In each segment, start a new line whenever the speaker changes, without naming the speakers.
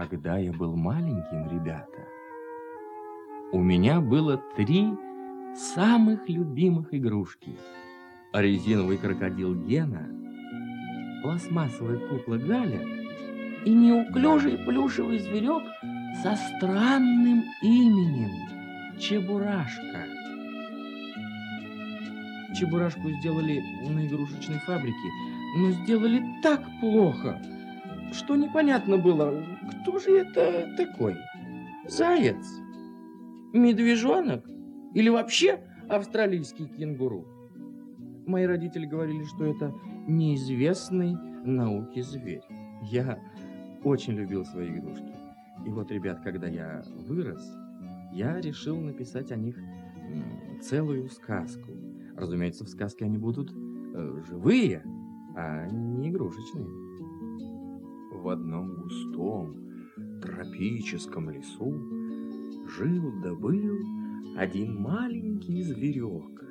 Когда я был маленьким, ребята, у меня было три самых любимых игрушки. Резиновый крокодил Гена, пластмассовая кукла Галя и неуклюжий плюшевый зверек со странным именем Чебурашка. Чебурашку сделали на игрушечной фабрике, но сделали так плохо, что непонятно было, кто же это такой? Заяц? Медвежонок? Или вообще австралийский кенгуру? Мои родители говорили, что это неизвестный науке зверь. Я очень любил свои игрушки. И вот, ребят, когда я вырос, я решил написать о них целую сказку. Разумеется, в сказке они будут э, живые, а не игрушечные. В одном густом тропическом лесу жил да был один маленький зверек.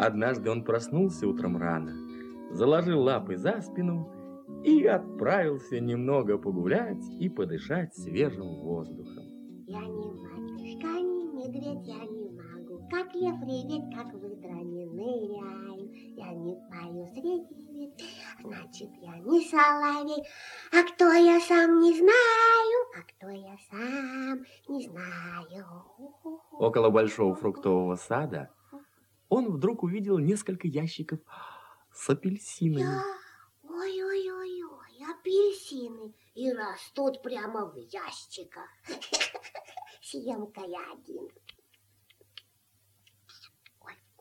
Однажды он проснулся утром рано, заложил лапы за спину и отправился немного погулять и подышать свежим воздухом.
Я не матушка, не медведь, я не как лев реветь, как выдра не ныряю, я не пою среди ветвей, значит, я не соловей, а кто я сам не знаю, а кто я сам не знаю.
Около большого фруктового сада он вдруг увидел несколько ящиков с апельсинами.
Ой-ой-ой, апельсины и растут прямо в ящиках. Съем-ка я один.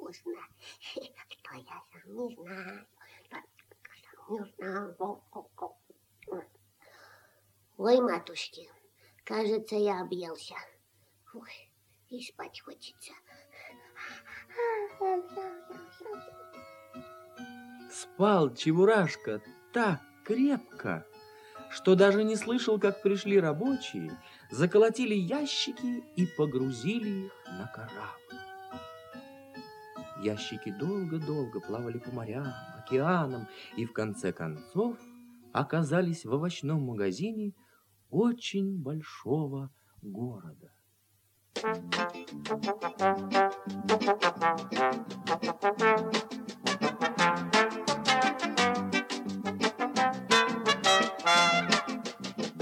Вкусно. Кто я сам не знаю. Не знаю. Ой, матушки, кажется, я объелся. Ой, и спать хочется.
Спал Чебурашка так крепко, что даже не слышал, как пришли рабочие, заколотили ящики и погрузили их на корабль. Ящики долго-долго плавали по морям, океанам и в конце концов оказались в овощном магазине очень большого города.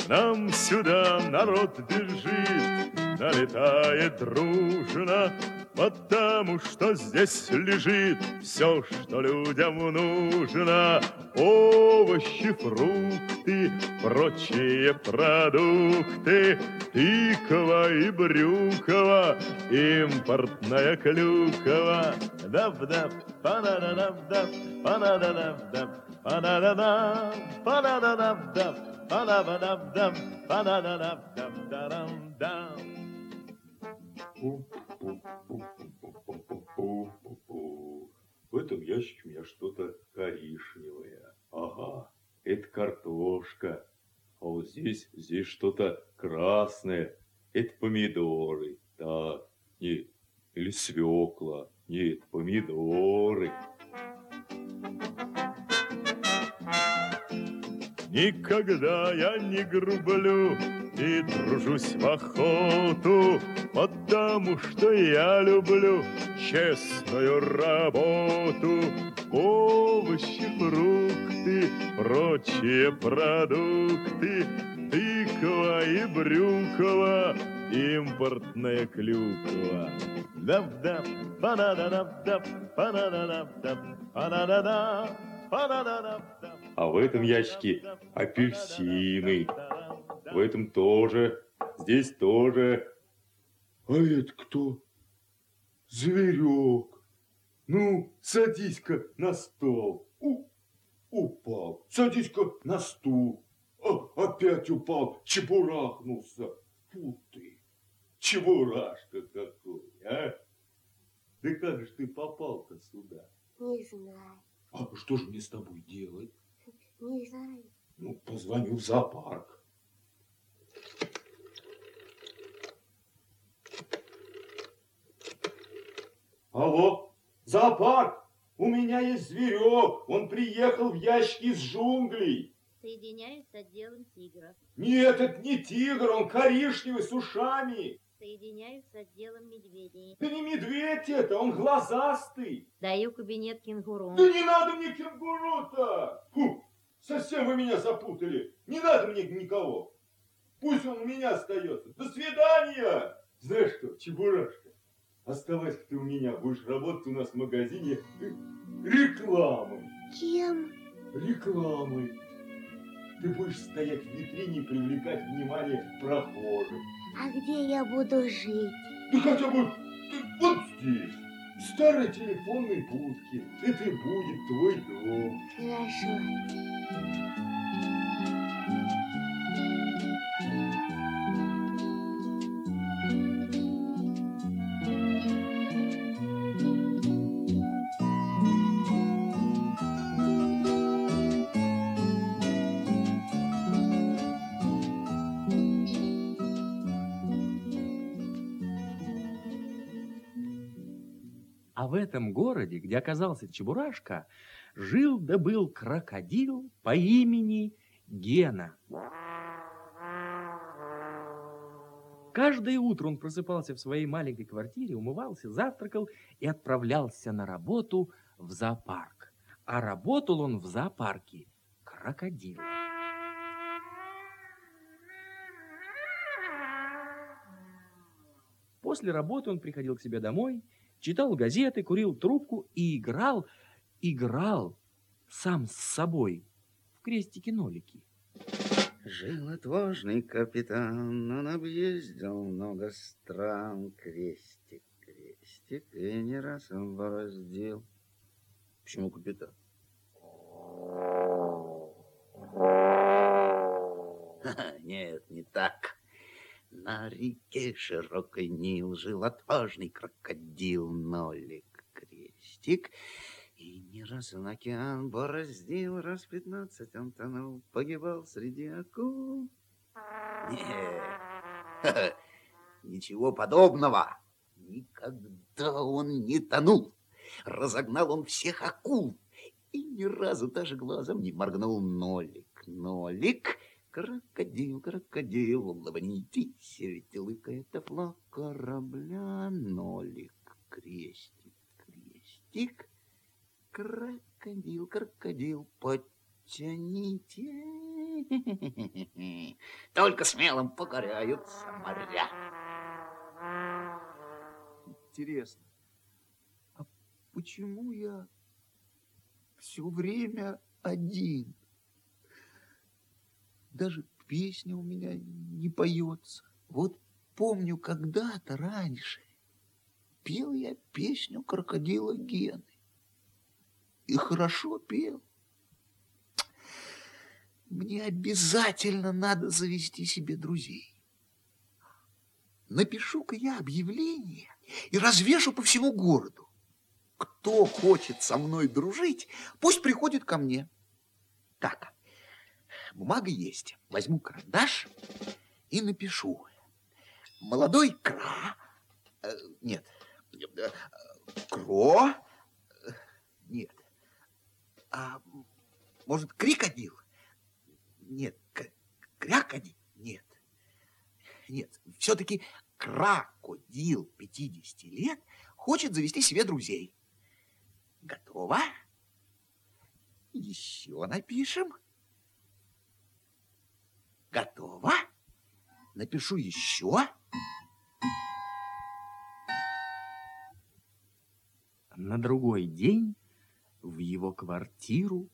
Нам сюда народ бежит, налетает дружно, Потому что здесь лежит все, что людям нужно. Овощи, фрукты, прочие продукты, Тыква и брюкова, импортная клюкова. Дав-дав, па-да-да-дав-дав, па-да-да-дав-дав, па-да-да-дав, па-да-да-дав-дав, па-да-да-дав-дав, па-да-да-дав-дав-дарам-дам.
В этом ящике у меня что-то коричневое. Ага, это картошка. А вот здесь, здесь что-то красное. Это помидоры. Так, нет. Или свекла. Нет, помидоры.
Никогда я не грублю и тружусь в охоту, потому что я люблю честную работу. Овощи, фрукты, прочие продукты, тыква и брюкова, импортная клюква. Дав-дав, па-да-да-дав-дав, па-да-да-дав-дав, па-да-да-дав, па-да-да-дав-дав.
А в этом ящике апельсины. В этом тоже. Здесь тоже. А это кто? Зверек. Ну, садись-ка на стол. У, упал. Садись-ка на стул. А, опять упал. Чебурахнулся. Фу ты. Чебурашка какой, а? Да как же ты попал-то сюда?
Не знаю,
А что же мне с тобой делать?
Не знаю.
Ну, позвоню в зоопарк. Алло, зоопарк! У меня есть зверек. Он приехал в ящик из джунглей.
Соединяюсь с отделом тигров.
Нет, это не тигр, он коричневый с ушами.
Соединяюсь с отделом медведей.
Да не медведь это, он глазастый.
Даю кабинет кенгуру.
Да не надо мне кенгуру-то! Совсем вы меня запутали. Не надо мне никого. Пусть он у меня остается. До свидания! Знаешь что, Чебурашка, оставайся ты у меня. Будешь работать у нас в магазине рекламой.
Чем?
Рекламой. Ты будешь стоять в витрине и привлекать внимание прохожих.
А где я буду жить?
Да хотя бы вот здесь, старой телефонной будке. Это и будет твой дом.
Хорошо.
В этом городе, где оказался Чебурашка, жил да был крокодил по имени Гена. Каждое утро он просыпался в своей маленькой квартире, умывался, завтракал и отправлялся на работу в зоопарк. А работал он в зоопарке крокодил. После работы он приходил к себе домой, читал газеты, курил трубку и играл, играл сам с собой в крестики-нолики.
Жил отважный капитан, он объездил много стран. Крестик, крестик, и не раз он бороздил. Почему капитан? Нет, не так. На реке широкой Нил жил отважный крокодил Нолик Крестик. И не раз он океан бороздил, раз пятнадцать он тонул, погибал среди акул. Нет, ничего подобного. Никогда он не тонул. Разогнал он всех акул. И ни разу даже глазом не моргнул Нолик. Нолик, крокодил, крокодил, улыбнитесь, ведь улыбка это флаг корабля. Нолик, крестик, крестик, крокодил, крокодил, подтяните. Только смелым покоряются моря. Интересно, а почему я все время один? Даже песня у меня не поется. Вот помню, когда-то раньше пел я песню крокодила Гены. И хорошо пел. Мне обязательно надо завести себе друзей. Напишу-ка я объявление и развешу по всему городу. Кто хочет со мной дружить, пусть приходит ко мне. Так, бумага есть. Возьму карандаш и напишу. Молодой кра... э, Нет. э, Кро... э, Нет. А может, крикодил? Нет. Крякодил? Нет. Нет. Все-таки крокодил 50 лет хочет завести себе друзей. Готово? Еще напишем. Готово? Напишу еще.
На другой день в его квартиру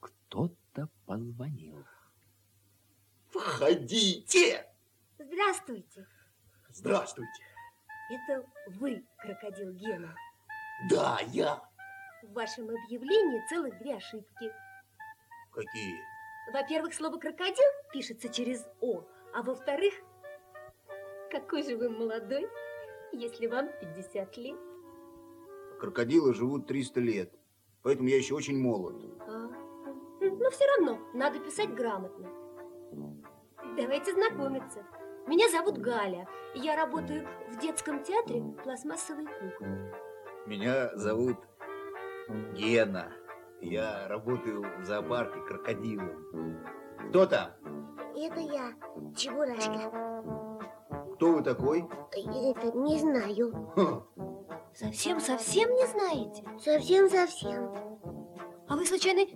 кто-то позвонил.
Входите!
Здравствуйте.
Здравствуйте.
Это вы, крокодил Гена.
Да, я.
В вашем объявлении целых две ошибки.
Какие?
Во-первых, слово крокодил пишется через О, а во-вторых, какой же вы молодой, если вам 50 лет.
Крокодилы живут 300 лет, поэтому я еще очень молод.
А, но все равно, надо писать грамотно. Давайте знакомиться. Меня зовут Галя, я работаю в детском театре пластмассовой куклы.
Меня зовут Гена. Я работаю в зоопарке крокодилом. Кто там?
Это я, Чебурашка.
Кто вы такой?
Это не знаю.
Совсем-совсем не знаете?
Совсем-совсем.
А вы, случайно,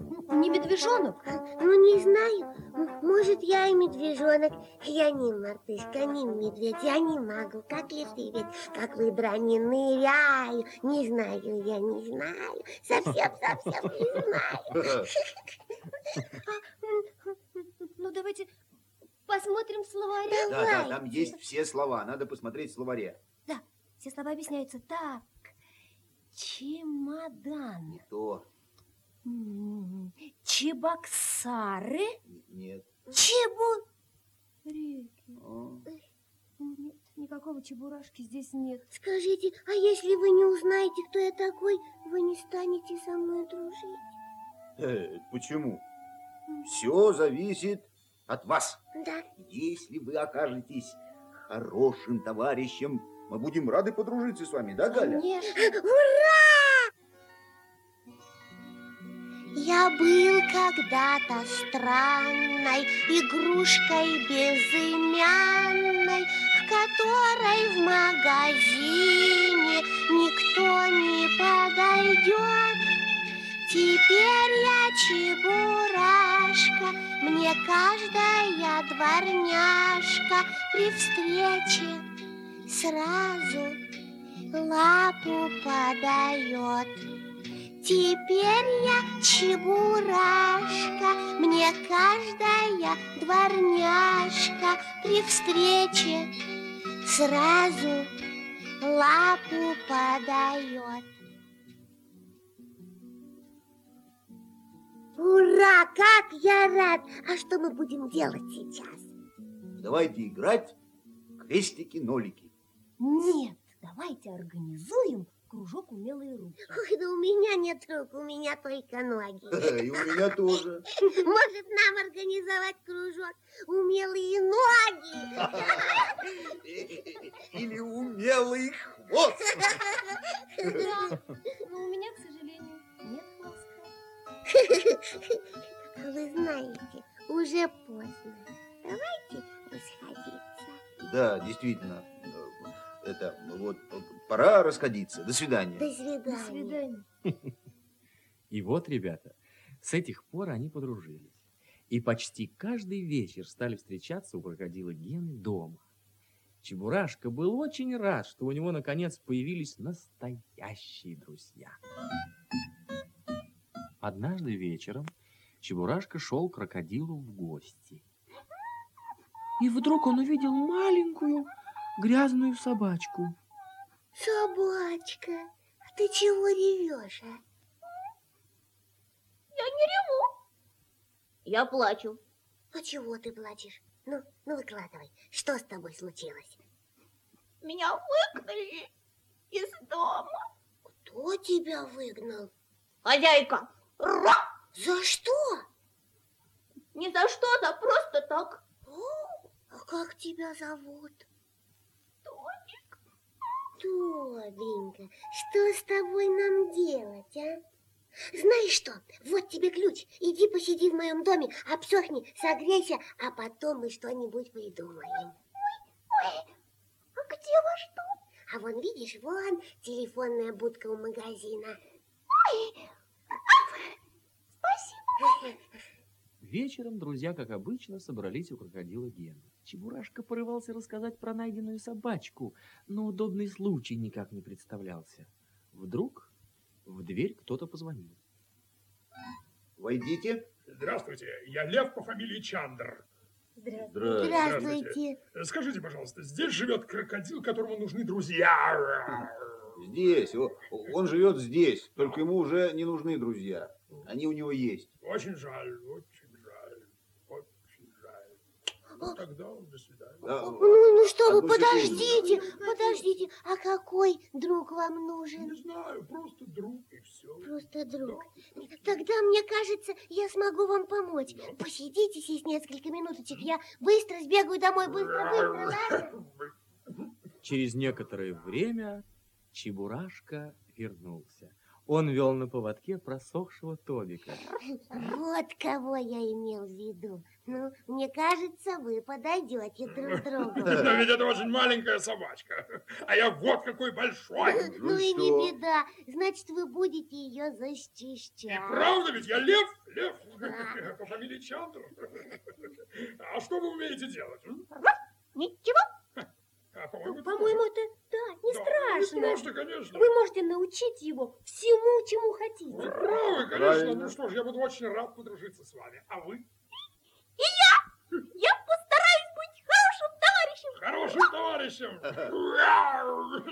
не медвежонок?
Ну, не знаю. Может, я и медвежонок. Я не мартышка, не медведь, я не могу. Как лифтивец, как выдра не ныряю. Не знаю, я не знаю. Совсем-совсем не знаю.
Ну, давайте посмотрим в словаре.
Да, да, там есть все слова. Надо посмотреть в словаре.
Все слова объясняются так. Чемодан.
Не то.
М, Чебоксары.
Нет.
Чебу... Реки.
О,
Нет, никакого чебурашки здесь нет.
Скажите, а если вы не узнаете, кто я такой, вы не станете со мной дружить?
э, Почему? Все зависит от вас.
Да.
Если вы окажетесь хорошим товарищем, мы будем рады подружиться с вами, да, Галя?
Конечно.
Ура! Я был когда-то странной игрушкой безымянной, к которой в магазине никто не подойдет. Теперь я чебурашка, мне каждая дворняжка при встрече сразу лапу подает. Теперь я чебурашка, мне каждая дворняжка при встрече сразу лапу подает. Ура, как я рад! А что мы будем делать сейчас?
Давайте играть крестики-нолики.
Нет, давайте организуем кружок умелые руки.
Ой, да у меня нет рук, у меня только ноги.
И у меня тоже.
Может, нам организовать кружок «Умелые ноги»?
Или умелый хвост.
Да, но у меня, к сожалению, нет хвоста.
Вы знаете, уже поздно. Давайте расходиться.
Да, действительно. э, Это вот э, пора расходиться. До свидания.
До
До
свидания.
свидания.
И вот, ребята, с этих пор они подружились. И почти каждый вечер стали встречаться у крокодила Гены дома. Чебурашка был очень рад, что у него наконец появились настоящие друзья. Однажды вечером Чебурашка шел к крокодилу в гости. И вдруг он увидел маленькую грязную собачку.
Собачка, а ты чего ревешь, а?
Я плачу.
А чего ты плачешь? Ну, ну выкладывай, что с тобой случилось?
Меня выгнали из дома.
Кто тебя выгнал?
Хозяйка, ра!
За что?
Не за что, да просто так.
О, а как тебя зовут? Тобенька, что с тобой нам делать, а? Знаешь что, вот тебе ключ. Иди посиди в моем доме, обсохни, согрейся, а потом мы что-нибудь придумаем.
А где ваш дом?
А вон, видишь, вон телефонная будка у магазина.
Спасибо.
Вечером друзья, как обычно, собрались у крокодила Гены. Чебурашка порывался рассказать про найденную собачку, но удобный случай никак не представлялся. Вдруг в дверь кто-то позвонил.
Войдите.
Здравствуйте, я Лев по фамилии Чандр.
Здравствуйте.
Здравствуйте.
Скажите, пожалуйста, здесь живет крокодил, которому нужны друзья.
Здесь. Он живет здесь. Только ему уже не нужны друзья. Они у него есть.
Очень жаль, очень жаль, очень жаль. Ну, тогда до свидания.
Да,
Ну, ну что вы,
Одну секунду.
подождите, подождите. А какой друг вам
Не
нужен?
знаю, просто друг и все.
Просто друг. Тогда, мне кажется, я смогу вам помочь. Посидите здесь несколько минуточек. Я быстро сбегаю домой. Быстро, быстро, ладно?
Через некоторое время Чебурашка вернулся. Он вел на поводке просохшего Тобика.
Вот кого я имел в виду. Ну, мне кажется, вы подойдете друг другу.
Но ведь это очень маленькая собачка. А я вот какой большой.
Ну и не беда. Значит, вы будете ее защищать.
Правда ведь? Я лев? Лев. По фамилии Чандр. А что вы умеете делать?
Ничего.
А, по-моему, это
По-моему, это, да, не
Да,
страшно.
Не страшно, конечно.
Вы можете научить его всему, чему
Вы
хотите.
правы, конечно.
Правильно.
Ну что ж, я буду очень рад подружиться с вами. А вы?
Я постараюсь быть хорошим товарищем.
Хорошим товарищем.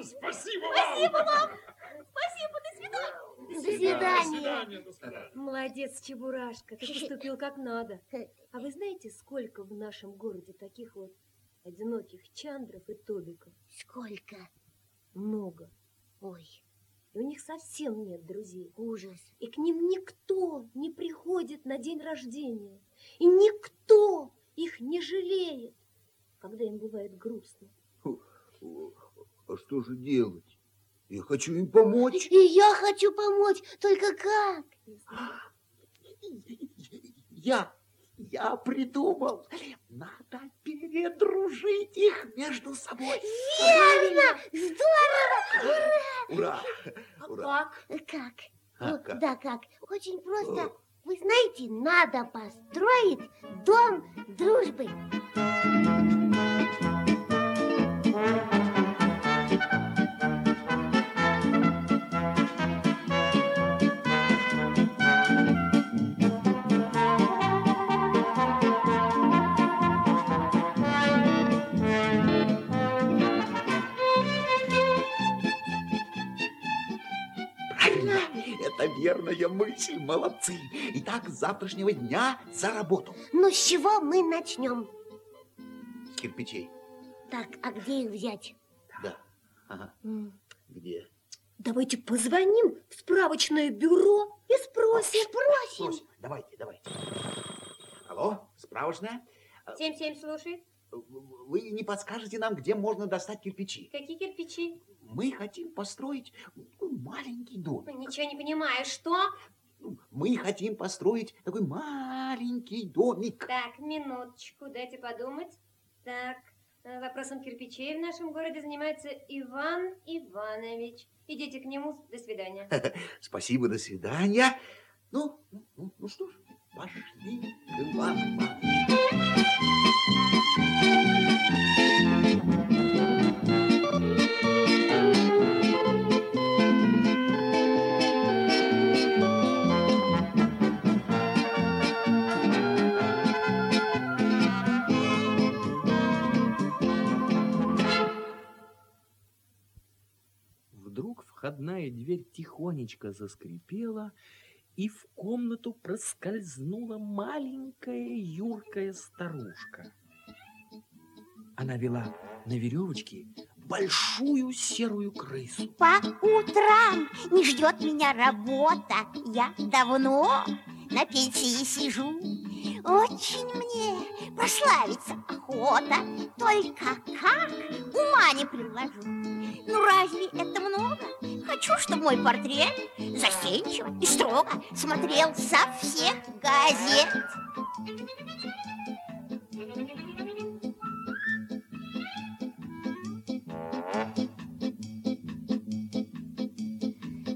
Спасибо вам.
Спасибо вам. Спасибо, до свидания.
До
До
свидания.
свидания, до свидания.
Молодец, Чебурашка, ты поступил как надо. А вы знаете, сколько в нашем городе таких вот одиноких Чандров и Тобиков?
Сколько?
Много.
Ой,
И у них совсем нет друзей.
ужас.
И к ним никто не приходит на день рождения. И никто их не жалеет, когда им бывает грустно.
А что же делать? Я хочу им помочь.
И я хочу помочь, только как?
Я, я придумал. Надо передружить их между собой.
Верно! Здорово!
Ура!
А
Ура!
как?
Как?
А,
Ну,
как?
Да, как? Очень просто. Вы знаете, надо построить дом дружбы.
Правильно, верная мысль, молодцы. Итак, с завтрашнего дня за работу.
Ну, с чего мы начнем?
С кирпичей.
Так, а где их взять?
Да. Ага.
М,
Где?
Давайте позвоним в справочное бюро и спросим.
Спросим.
Просим. Давайте, давайте. Алло, справочная?
Семь-семь, слушай.
Вы не подскажете нам, где можно достать кирпичи?
Какие кирпичи?
Мы хотим построить маленький дом.
Ничего не понимаю, что?
Мы хотим построить такой маленький домик.
Так, минуточку, дайте подумать. Так, э, вопросом кирпичей в нашем городе занимается Иван Иванович. Идите к нему, до свидания.
Спасибо, до свидания. Ну, ну, ну, что ж, пошли, Иван Иванович.
Дверь тихонечко заскрипела, и в комнату проскользнула маленькая юркая старушка. Она вела на веревочке большую серую крысу.
По утрам не ждет меня работа. Я давно на пенсии сижу. Очень мне прославиться охота. Только как ума не приложу. Ну разве это много? Хочу, чтобы мой портрет застенчиво и строго смотрел со всех газет.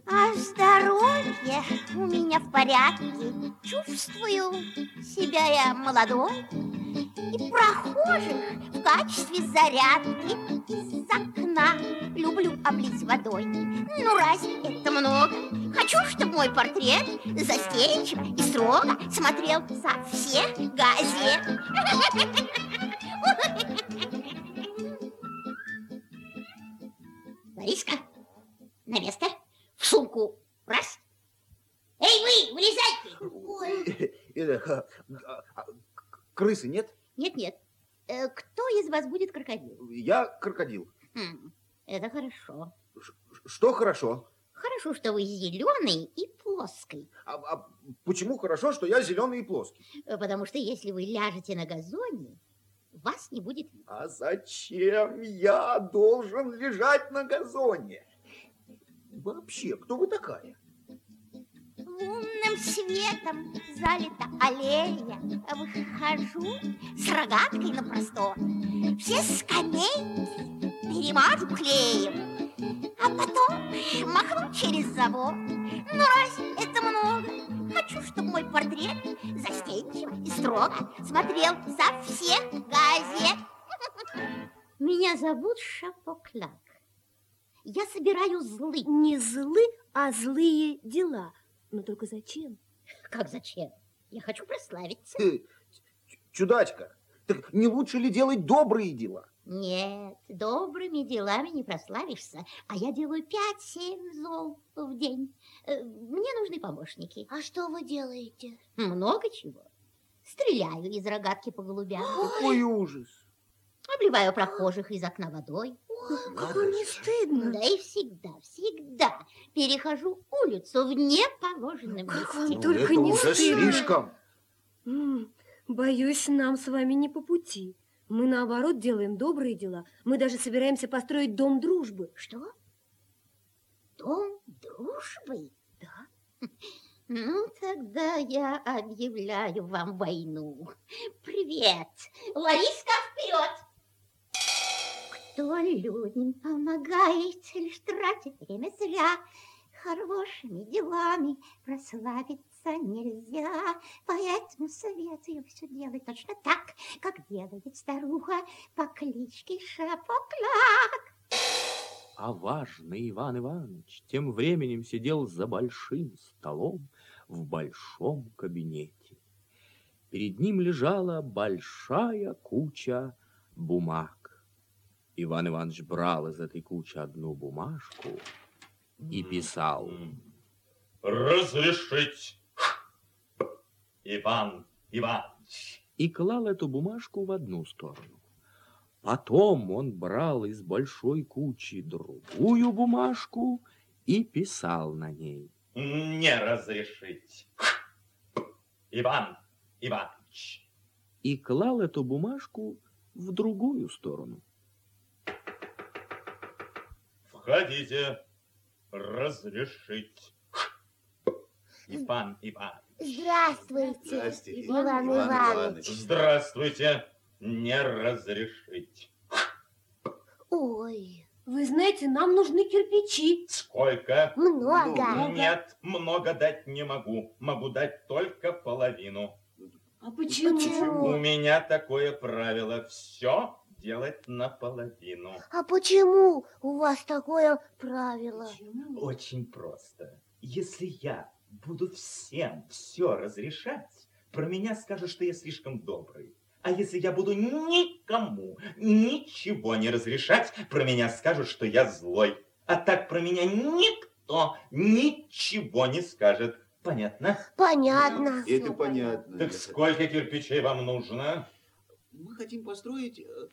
А здоровье у меня в порядке. Чувствую себя я молодой. И прохожих в качестве зарядки из окна люблю облить водой. Ну разве это много? Хочу, чтобы мой портрет застенчиво и строго смотрел со всех газет. Лариска, на место, в сумку, раз. Эй, вы,
Э, а, Крысы нет?
Нет-нет, Э, кто из вас будет крокодил?
Я крокодил.
Хм, это хорошо.
Что хорошо?
Хорошо, что вы зеленый и плоский.
А, а почему хорошо, что я зеленый и плоский?
Э, Потому что если вы ляжете на газоне, вас не будет видно.
А зачем я должен лежать на газоне? Вообще, кто вы такая?
Лунным светом залита аллея. Выхожу с рогаткой на простор. Все скамейки перемажу клеем, а потом махну через забор. Ну, разве это много? Хочу, чтобы мой портрет застенчиво и строго смотрел со всех газет. Меня зовут Шапокляк. Я собираю злы.
Не злы, а злые дела. Но только зачем?
Как зачем? Я хочу прославиться.
Э, Чудачка, так не лучше ли делать добрые дела?
Нет, добрыми делами не прославишься, а я делаю пять-семь зол в день. Э, Мне нужны помощники. А что вы делаете? Много чего. Стреляю из рогатки по голубям,
Какой ужас.
обливаю прохожих из окна водой.
Как вам не стыдно?
Да и всегда, всегда перехожу улицу в неположенном
Как вам
месте.
только не
уже
стыдно.
слишком.
Боюсь, нам с вами не по пути. Мы, наоборот, делаем добрые дела. Мы даже собираемся построить дом дружбы.
Что? Дом дружбы?
Да.
Ну, тогда я объявляю вам войну. Привет! Лариска, вперед! Кто людям помогает, лишь тратит время зря, Хорошими делами прославиться нельзя, Поэтому советую все делать точно так, как делает старуха по кличке Шапокляк.
А важный Иван Иванович тем временем сидел за большим столом в большом кабинете. Перед ним лежала большая куча бумаг. Иван Иванович брал из этой кучи одну бумажку и писал.
Разрешить, Иван Иванович.
и клал эту бумажку в одну сторону. Потом он брал из большой кучи другую бумажку и писал на ней.
Не разрешить, Иван Иванович.
И клал эту бумажку в другую сторону.
Входите, разрешить, Иван Иванович.
Здравствуйте,
Здрасте,
Иван Иванович.
Здравствуйте, не разрешить.
Ой,
Вы знаете, нам нужны кирпичи.
Сколько?
много.
Нет, много дать не могу. Могу дать только половину.
А почему?
Почему?
У меня такое правило. Все делать наполовину.
А почему у вас такое правило?
Очень просто. Если я буду всем все разрешать, про меня скажут, что я слишком добрый. А если я буду никому ничего не разрешать, про меня скажут, что я злой. А так про меня никто ничего не скажет. Понятно?
Понятно.
Это понятно.
Так сколько кирпичей вам нужно?
Мы хотим построить э,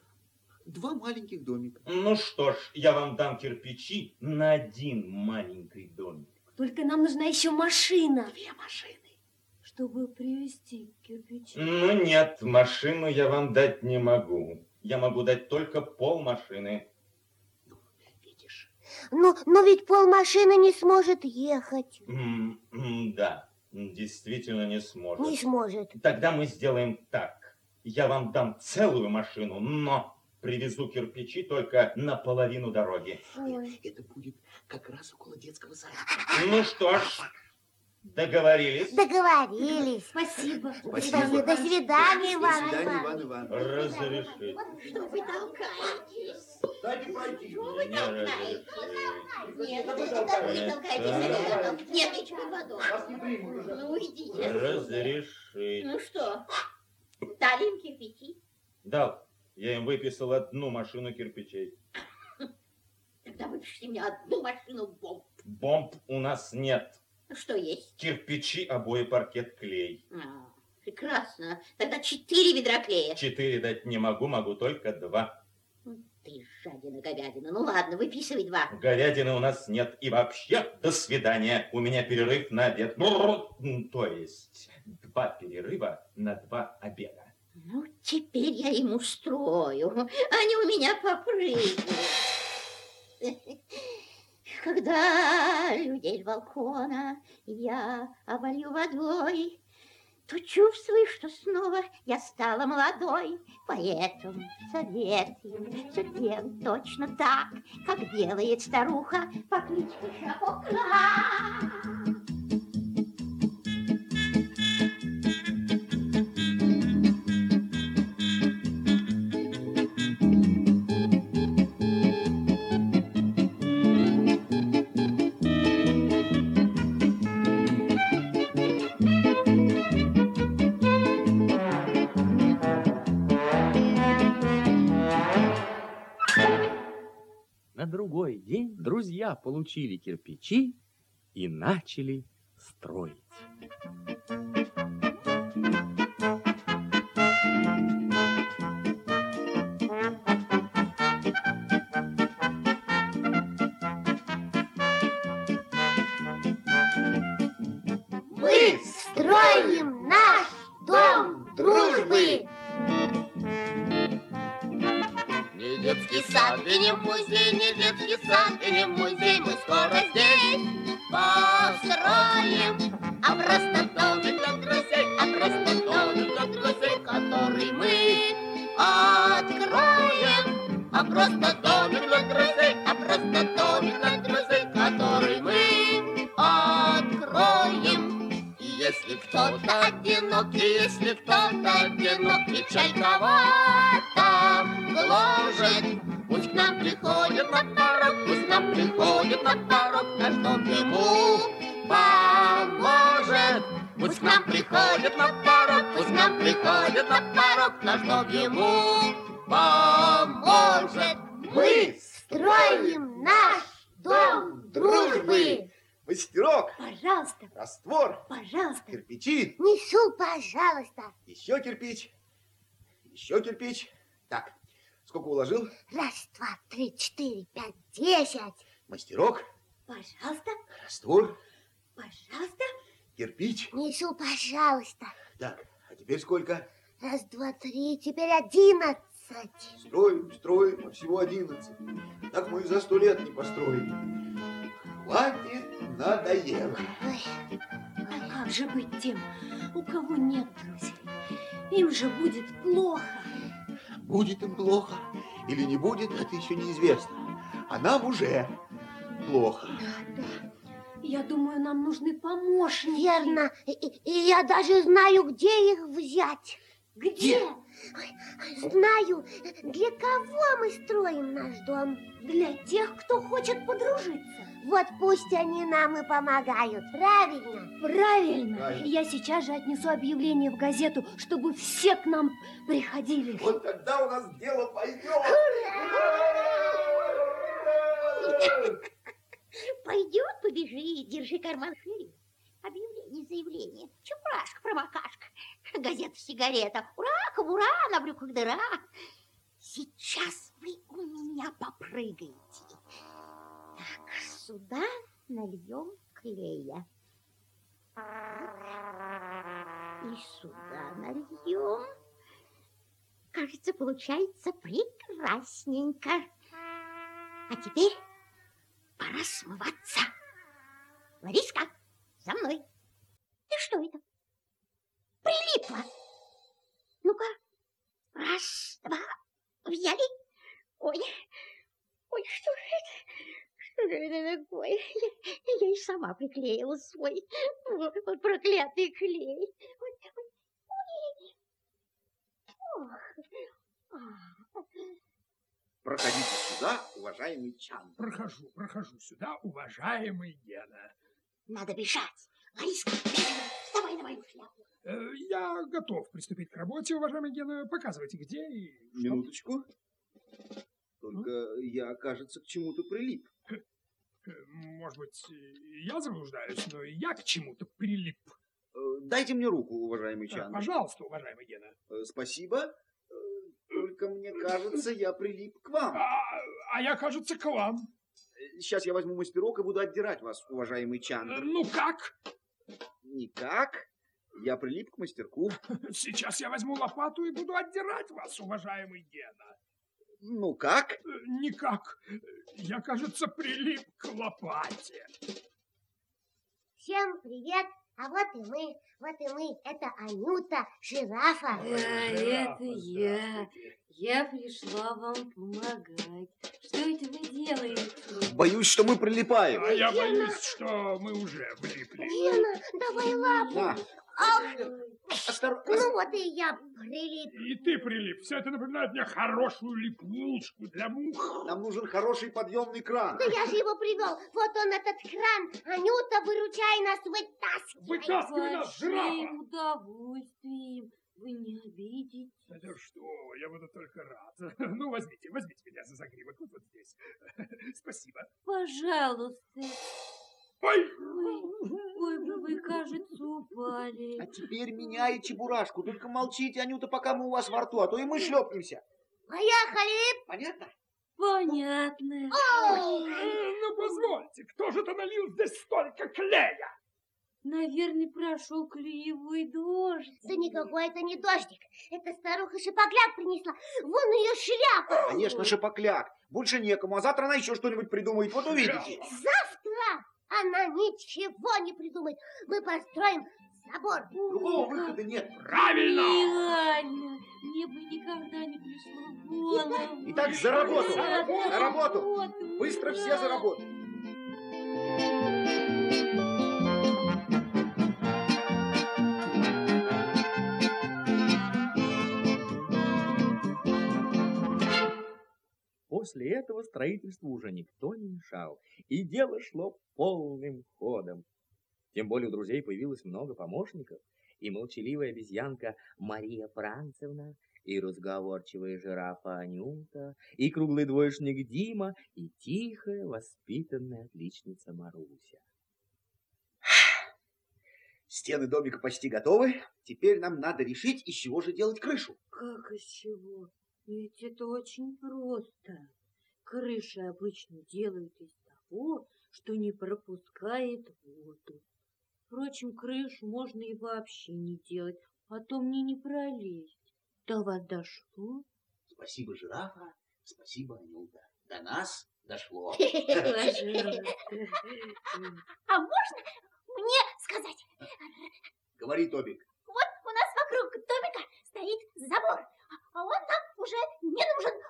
два маленьких домика.
Ну что ж, я вам дам кирпичи на один маленький домик.
Только нам нужна еще машина,
Две машины.
чтобы привезти кирпичи.
Ну нет, машину я вам дать не могу. Я могу дать только пол машины.
Видишь?
Но, но ведь полмашины не сможет ехать.
М, м, Да, действительно не сможет.
Не сможет.
Тогда мы сделаем так. Я вам дам целую машину, но привезу кирпичи только на половину дороги.
Ой.
Это будет как раз около детского сада.
Ну что ж, договорились.
Договорились.
Спасибо.
Спасибо.
До свидания,
До
Иван
свидания,
Иванович.
Иван Иванович.
Разрешить.
Что вы толкаетесь?
Дайте пройти.
Не разрешить.
Нет, это вы толкаетесь рядом. Нет, ничего подобного.
Вас не примут уже.
Ну, уйдите.
Разрешить.
Ну что, дали им кирпичи?
Дал. Я им выписал одну машину кирпичей.
Тогда выпишите мне одну машину бомб.
Бомб у нас нет.
Что есть?
Кирпичи, обои, паркет, клей.
А, прекрасно. Тогда четыре ведра клея.
Четыре дать не могу, могу только два.
Ты жадина говядина. Ну ладно, выписывай два.
Говядины у нас нет. И вообще, до свидания. У меня перерыв на обед. То есть, два перерыва на два обеда.
Ну, теперь я им устрою. Они у меня попрыгают. Когда людей с балкона я оболью водой, то чувствую, что снова я стала молодой. Поэтому советую все делать точно так, как делает старуха по кличке Шапокла.
Получили кирпичи и начали строить.
Кто-то одинок, если кто-то одинок, печаль кого-то гложет, пусть к нам приходит на порог, пусть к нам приходит на порог, наш дом ему поможет. Пусть к нам приходит на порог, пусть к нам приходит на порог, наш дом ему поможет.
Мы строим наш дом дружбы.
Мастерок,
Пожалуйста,
раствор,
пожалуйста.
кирпичи,
Несу, пожалуйста.
еще кирпич, еще кирпич. Так, сколько уложил?
Раз, два, три, четыре, пять, десять.
Мастерок,
Пожалуйста,
раствор,
пожалуйста.
кирпич.
Несу, пожалуйста.
Так, а теперь сколько?
Раз, два, три, теперь одиннадцать.
Строим, строим, а всего одиннадцать. Так мы и за сто лет не построим. Хватит, надоело.
Ой,
А как же быть тем, у кого нет друзей? Им же будет плохо.
Будет им плохо или не будет, это еще неизвестно. А нам уже плохо.
Я думаю, нам нужны помощники.
верно. И, и- и я даже знаю, где их взять.
Где?
Ой, Знаю, для кого мы строим наш дом.
Для тех, кто хочет подружиться.
Вот пусть они нам и помогают, правильно?
Правильно.
Правильно.
Я сейчас же отнесу объявление в газету, чтобы все к нам приходили.
Вот тогда у нас дело пойдет.
Пойдет, побежи, держи карман шире. Объявление, заявление, чепрашка, промокашка, газета, сигарета. Ура, кобура, на брюках дыра. Сейчас вы у меня попрыгаете. Так, сюда нальем клея. И сюда нальем. Кажется, получается прекрасненько. А теперь пора смываться. Лариска, за мной. Ты что это? Прилипла. Ну-ка, раз, два, взяли. Ой, ой, что это? Что же это такое? Я, я и сама приклеила свой вот, вот проклятый клей. Ох.
Проходите сюда, уважаемый Чан.
Прохожу, прохожу сюда, уважаемый Гена.
Надо бежать. Лариска. Вставай на мою шляпу.
Э, Я готов приступить к работе, уважаемый Гена. Показывайте, где и что.
Минуточку. Только я, кажется, к чему-то прилип.
Может быть, я заблуждаюсь, но я к чему-то прилип.
Э, Дайте мне руку, уважаемый
Э,
Чан.
Пожалуйста, уважаемый Гена.
Э, Спасибо. Только мне кажется, я прилип к вам.
А, а я, кажется, к вам.
Сейчас я возьму мастерок и буду отдирать вас, уважаемый Чандр.
Ну как?
Никак. Я прилип к мастерку.
Сейчас я возьму лопату и буду отдирать вас, уважаемый Гена.
Ну как?
Никак. Я, кажется, прилип к лопате.
Всем привет! А вот и мы, вот и мы. Это Анюта, жирафа.
А, это я. Я пришла вам помогать. Что это вы делаете?
Боюсь, что мы прилипаем.
А я боюсь, что мы уже влипли.
Гена, давай лапу.
На. Остор-
ну вот и я прилип.
И ты прилип. Все это напоминает мне хорошую липучку для мух.
Нам нужен хороший подъемный кран.
Да я же его привел. Вот он, этот кран. Анюта, выручай нас, вытаскивай.
Вытаскивай нас, жирафа!
Удовольствием. Вы не обидите.
Да что, вы, я буду только рад. Ну, возьмите, возьмите меня за загривок вот, вот здесь. Спасибо.
Пожалуйста.
Ой!
Ой, ой, вы, вы, кажется, упали.
А теперь меня и Чебурашку. Только молчите, Анюта, пока мы у вас во рту, а то и мы шлепнемся.
Поехали.
Понятно?
Понятно.
Э, Ну, позвольте, кто же это налил здесь столько клея?
Наверное, прошел клеевой дождь.
Да никакой это не дождик. Это старуха Шипокляк принесла. Вон ее шляпа.
Конечно, шипокляк. Больше некому, а завтра она еще что-нибудь придумает. Вот увидите.
Завтра она ничего не придумает. Мы построим забор.
Другого выхода нет.
Правильно!
Реально, мне бы никогда не пришло в голову.
Итак, за работу!
За
За работу!
работу!
Быстро все за работу.
После этого строительству уже никто не мешал, и дело шло полным ходом. Тем более у друзей появилось много помощников, и молчаливая обезьянка Мария Францевна, и разговорчивая жирафа Анюта, и круглый двоечник Дима, и тихая, воспитанная отличница Маруся.
Стены домика почти готовы. Теперь нам надо решить, из чего же делать крышу.
Как из чего? Ведь это очень просто. Крыши обычно делают из того, что не пропускает воду. Впрочем, крышу можно и вообще не делать, а то мне не пролезть. До вас дошло?
Спасибо, жирафа. Спасибо, Анюта. До нас дошло.
А можно мне сказать?
Говори, Тобик.
Вот у нас вокруг домика стоит забор, а он нам уже не нужен.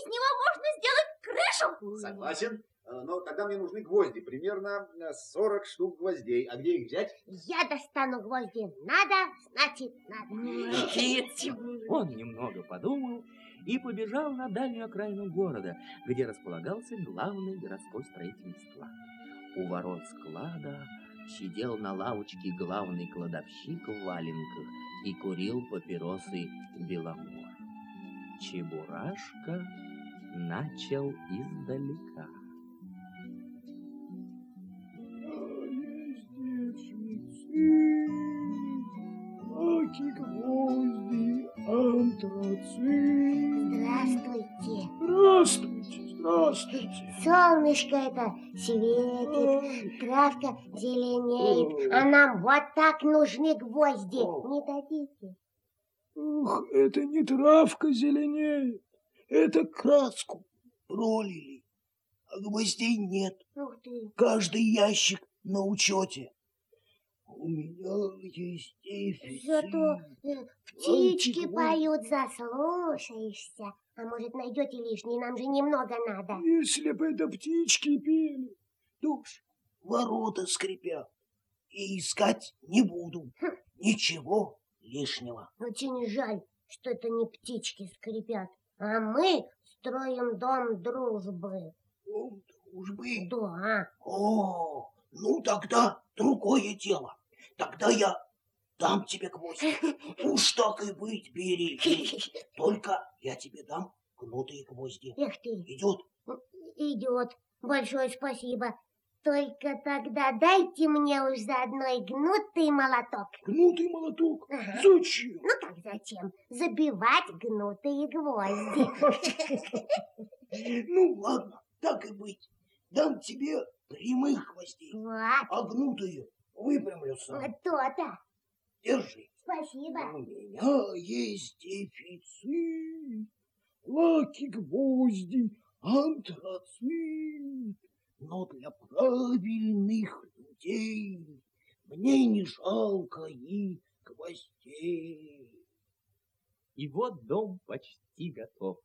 Из него можно сделать крышу.
Согласен. Э, Но тогда мне нужны гвозди. Примерно э, 40 штук гвоздей. А где их взять?
Я достану гвозди. Надо, значит, надо.
Он немного подумал и побежал на дальнюю окраину города, где располагался главный городской строительный склад. У ворот склада сидел на лавочке главный кладовщик в валенках и курил папиросы Беломор. Чебурашка начал издалека.
Гвозди, антрацит.
Здравствуйте.
Здравствуйте, здравствуйте.
Солнышко это светит, травка зеленеет, а нам вот так нужны гвозди. Не дадите?
Ух, это не травка зеленеет, это краску пролили, а гвоздей нет.
Ух ты.
Каждый ящик на учете. У меня есть дефицит.
Зато э, птички
чего?
поют, заслушаешься. А может, найдете лишний, нам же немного надо.
Если бы это птички пели, уж ворота скрипят. И искать не буду. Ничего лишнего.
Очень жаль, что это не птички скрипят, а мы строим дом дружбы.
Дом дружбы.
Да.
О, ну тогда другое дело. Тогда я дам тебе гвозди. Уж так и быть, бери. Только я тебе дам гнутые гвозди.
Эх ты,
Идет?
идет. Большое спасибо. Только тогда дайте мне уж заодно и гнутый молоток.
Гнутый молоток?
Ага.
Зачем?
Ну как зачем? Забивать гнутые гвозди.
Ну ладно, так и быть. Дам тебе прямых гвоздей,
Вот,
а гнутые выпрямлю сам.
вот то-то.
Держи.
Спасибо.
У меня есть дефицит. лаки-гвозди, антрацит. Но для правильных людей мне не жалко и гвоздей.
И вот дом почти готов.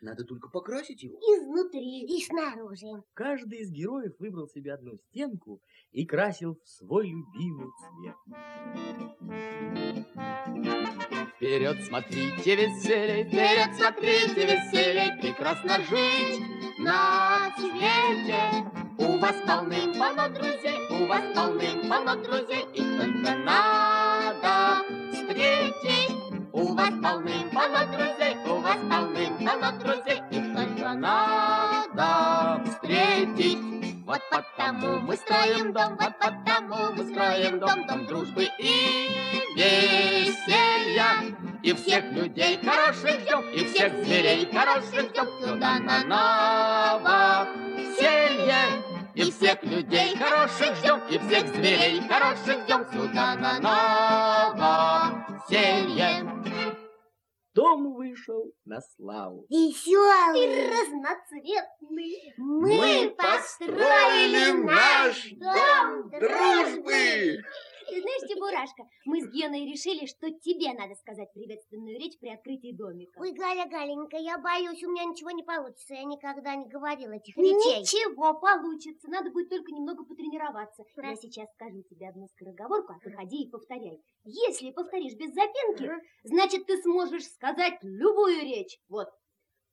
Надо только покрасить его.
Изнутри и снаружи.
Каждый из героев выбрал себе одну стенку и красил в свой любимый цвет.
Вперед смотрите веселей, вперед смотрите веселей, прекрасно жить на свете. У вас полным-полно друзей, у вас полным-полно друзей, их только надо встретить. У вас полным-полно друзей, у вас полным-полно друзей, их только надо. Вот потому мы строим дом, вот потому мы строим дом, дом дружбы и веселья. И всех людей хороших ждем, и всех зверей хороших ждем сюда на новоселье. И всех людей хороших ждем, и всех зверей хороших ждем сюда на новоселье.
Дом вышел на славу.
Веселый.
И разноцветный.
Мы построили наш дом дружбы.
Ты знаешь, Чебурашка, мы с Геной решили, что тебе надо сказать приветственную речь при открытии домика.
Ой, Галя, Галенька, я боюсь, у меня ничего не получится. Я никогда не говорила этих речей.
Ничего, получится. Надо будет только немного потренироваться. Я сейчас скажу тебе одну скороговорку, а ты ходи и повторяй. Если повторишь без запинки, значит, ты сможешь сказать любую речь. Вот.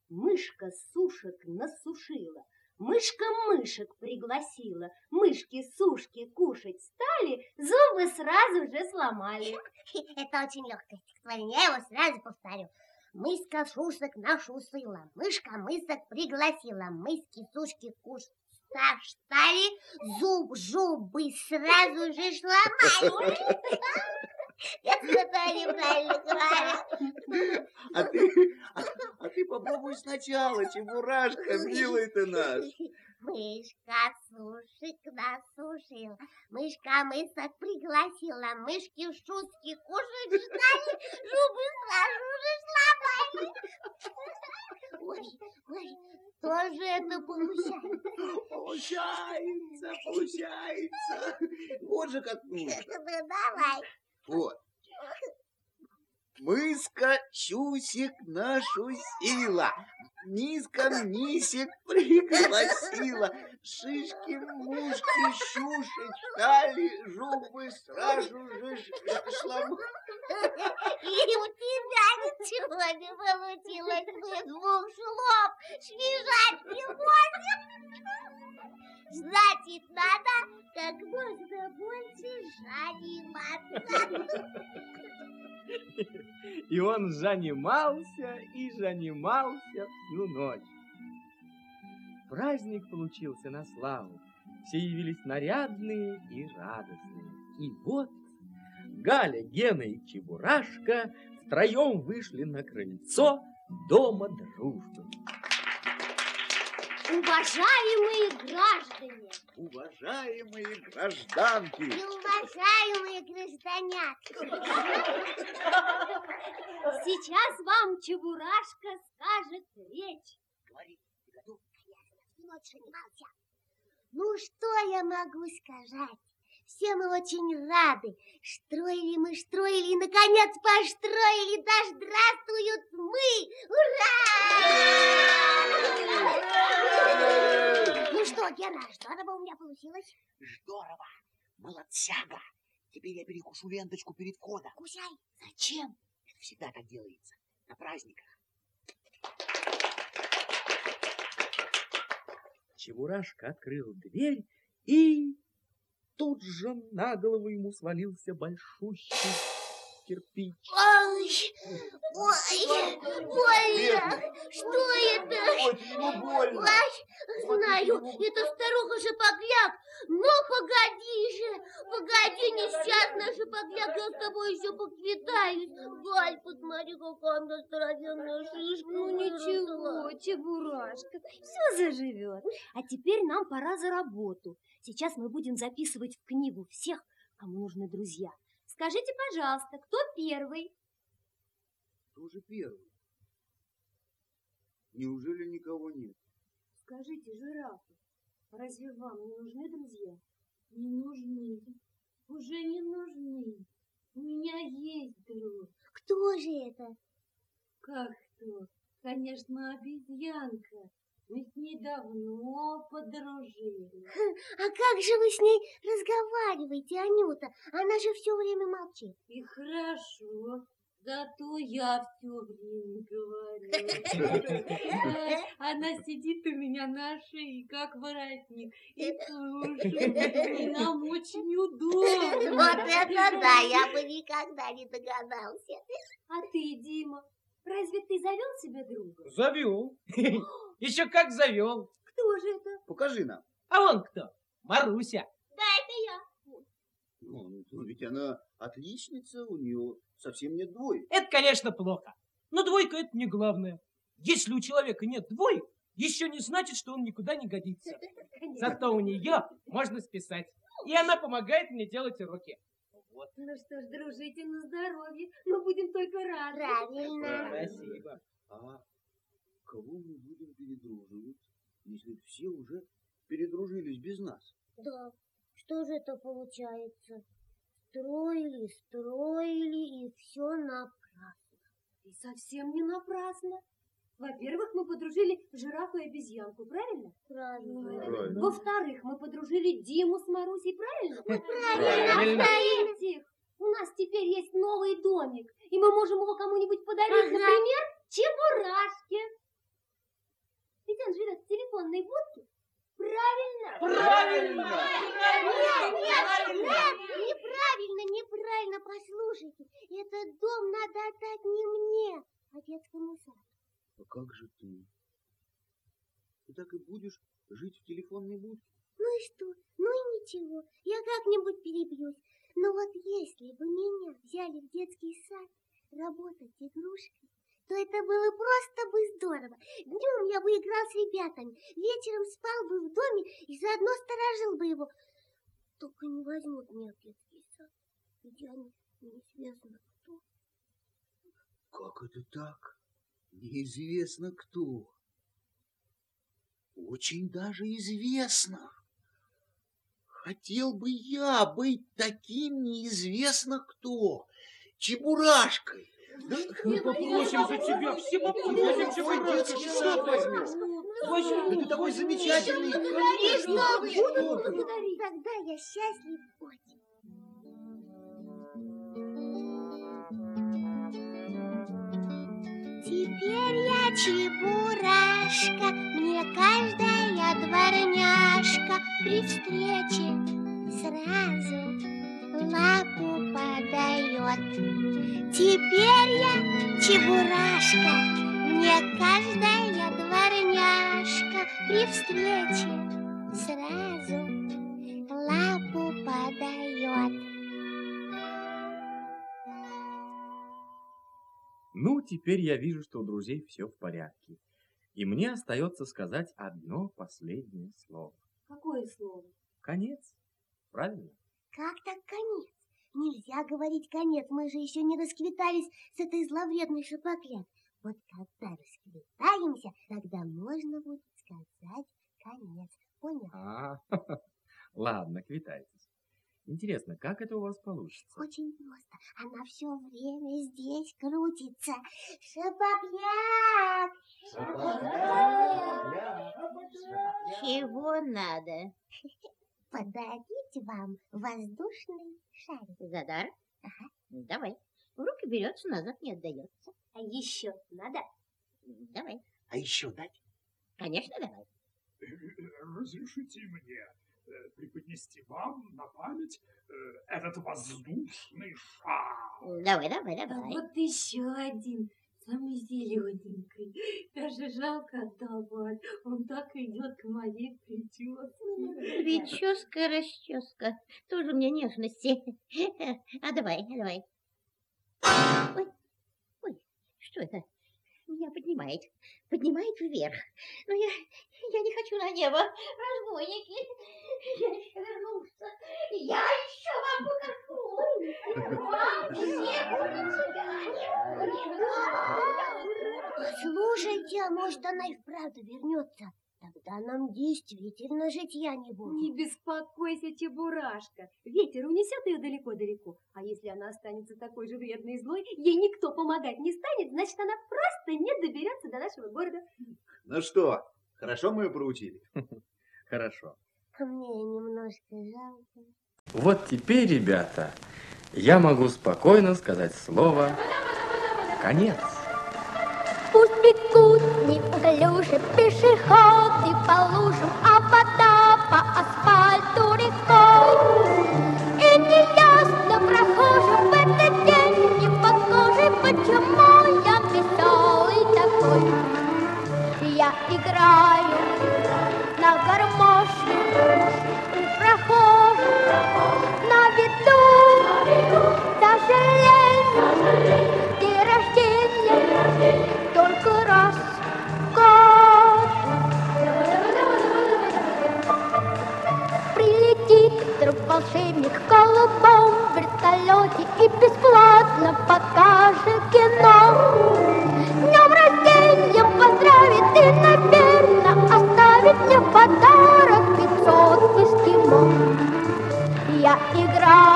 Мышка сушек насушила. Мышка мышек пригласила. Мышки-сушки кушать стали, зубы сразу же сломали.
Это очень легкое стихотворение, я его сразу повторю. Мыска шушек нашусила, мышка мысок пригласила, мыски сушки кушать стали, зуб зубы сразу же сломали. Я сказала неправильно, Галя.
А ты, а, а ты попробуй сначала, Чебурашка, милый ты наш.
Мышка сушек насушила, мышка мысок пригласила, мышки шутки кушать ждали, зубы сразу же сломали. Ой, ой, тоже это получается.
Получается, получается. Вот же как.
Ну, давай.
Вот. Мыска чусик нашу сила, низко нисик пригласила, шишки мушки щушить стали, зубы сразу же ш- шлом.
И у тебя ничего не получилось, мы двух слов связать не можем. Значит, надо как можно больше заниматься.
И он занимался и занимался всю ночь. Праздник получился на славу. Все явились нарядные и радостные. И вот Галя, Гена и Чебурашка втроем вышли на крыльцо Дома дружбы.
Уважаемые граждане,
Уважаемые гражданки,
И уважаемые гражданят,
сейчас вам Чебурашка скажет речь.
ночь занимался. Ну, что я могу сказать? Все мы очень рады. Строили мы, строили, и, наконец, построили. Да здравствуют мы! Ура! Ну что, Гена, здорово у меня получилось?
Здорово. Молодцяга. Теперь я перекушу ленточку перед входом.
Кусай.
Зачем? Это всегда так делается. На праздниках.
Чебурашка открыл дверь и тут же на голову ему свалился большущий кирпич.
Ой, ой, больно. Что это?
Ой, ему больно.
Ой, знаю, это старуха Шапокляк. Но погоди же, погоди, несчастная Шапокляк, я с тобой еще поквитаюсь. Галь, посмотри, какая у меня здоровенная шишка.
Ну ничего, Чебурашка, все заживет. А теперь нам пора за работу. Сейчас мы будем записывать в книгу всех, кому нужны друзья. Скажите, пожалуйста, кто первый?
кто же первый?
Неужели никого нет?
Скажите, жирафы, разве вам не нужны друзья? Не нужны. Уже не нужны. У меня есть друг.
Кто же это?
Как кто? Конечно, обезьянка. Мы с ней давно подружились.
А как же вы с ней разговариваете, Анюта? Она же все время молчит.
И хорошо. Зато я все время говорю. Она сидит у меня на шее, как воротник, и слушает. И нам очень удобно.
Вот это да, я бы никогда не догадался.
А ты, Дима, разве ты завел себе друга?
Завел. Еще как завел.
Кто же это?
Покажи нам.
А вон кто? Маруся.
Да, это я.
Ну, ну, ведь она отличница, у нее совсем нет двоек.
Это, конечно, плохо. Но двойка это не главное. Если у человека нет двоек, еще не значит, что он никуда не годится. Зато у нее можно списать. И она помогает мне делать уроки. Вот.
Ну что ж, дружите на здоровье. Мы будем только рады.
Правильно.
Спасибо.
А кого мы будем передруживать, если все уже передружились без нас?
Да, что же это получается? Строили, строили, и все напрасно.
И совсем не напрасно. Во-первых, мы подружили жирафа и обезьянку, правильно?
Правильно.
Правильно.
Во-вторых, мы подружили Диму с Марусей, правильно?
Правильно.
В-третьих, у нас теперь есть новый домик, и мы можем его кому-нибудь подарить, например, Чебурашке. Ведь он живет в телефонной будке. Правильно?
Правильно.
Нет, нет, нет, неправильно, неправильно, послушайте. Этот дом надо отдать не мне, а детскому саду.
А как же ты? Ты так и будешь жить в телефонной будке?
Ну и что? Ну и ничего, я как-нибудь перебьюсь. Но вот если бы меня взяли в детский сад работать игрушкой, то это было просто бы здорово. Днем я бы играл с ребятами, вечером спал бы в доме и заодно сторожил бы его. Только не возьмут меня в детский сад, ведь я не- неизвестно кто.
Как это так? Неизвестно кто. Очень даже известно. Хотел бы я быть таким неизвестно кто. Чебурашкой. Да,
Мы попросим за тебя, все попросим
Твой детский сад возьмешь. Да ты такой замечательный.
Конечно,
Что
буду благодарить. Тогда я счастлив очень. Теперь я чебурашка, мне каждая дворняжка при встрече сразу лапу подает. Теперь я чебурашка, мне каждая дворняжка при встрече сразу лапу подает.
Ну, теперь я вижу, что у друзей все в порядке. И мне остается сказать одно последнее слово.
Какое слово?
Конец. Правильно?
Как так конец? Нельзя говорить конец, мы же еще не расквитались с этой зловредной шапокляд. Вот когда расквитаемся, тогда можно будет сказать конец. Понял?
А, ладно, квитайтесь. Интересно, как это у вас получится?
Очень просто. Она все время здесь крутится. Шапокляд!
Чего надо?
Подарить вам воздушный шарик.
За дар? Ага. Давай. В руки берется, назад не отдается.
А еще надо?
Давай.
А еще дать?
Конечно, давай.
Разрешите мне э, преподнести вам на память э, этот воздушный шар.
Давай, давай,
А
давай.
вот еще один, самый зелененький. Даже жалко отдавать. Он так идет к моей прическе.
Прическа, расческа. Тоже мне нежности. А давай, давай. Ой, ой, что это? Меня поднимает. Поднимает вверх. Но я, я не хочу на небо. Разбойники. Я еще вернулся. Я еще вам покажу.
Слушайте, а может она и вправду вернется? Тогда нам действительно житья не будет.
Не беспокойся, Чебурашка. Ветер унесет ее далеко-далеко. А если она останется такой же вредной и злой, ей никто помогать не станет, значит, она просто не доберется до нашего города.
Ну что, хорошо мы ее проучили?
Хорошо.
А мне немножко жалко.
Вот теперь, ребята, я могу спокойно сказать слово «конец».
Пусть бегут неуклюже пешеходы по лужам, а вода по асфальту рекой. И неясно прохожим в этот день непохожий, почему я веселый такой. Я играю на гармошке волшебник в голубом вертолете и бесплатно покажет кино. Днем рождения поздравит и, наверное, оставит мне подарок 500 эскимо. Я играю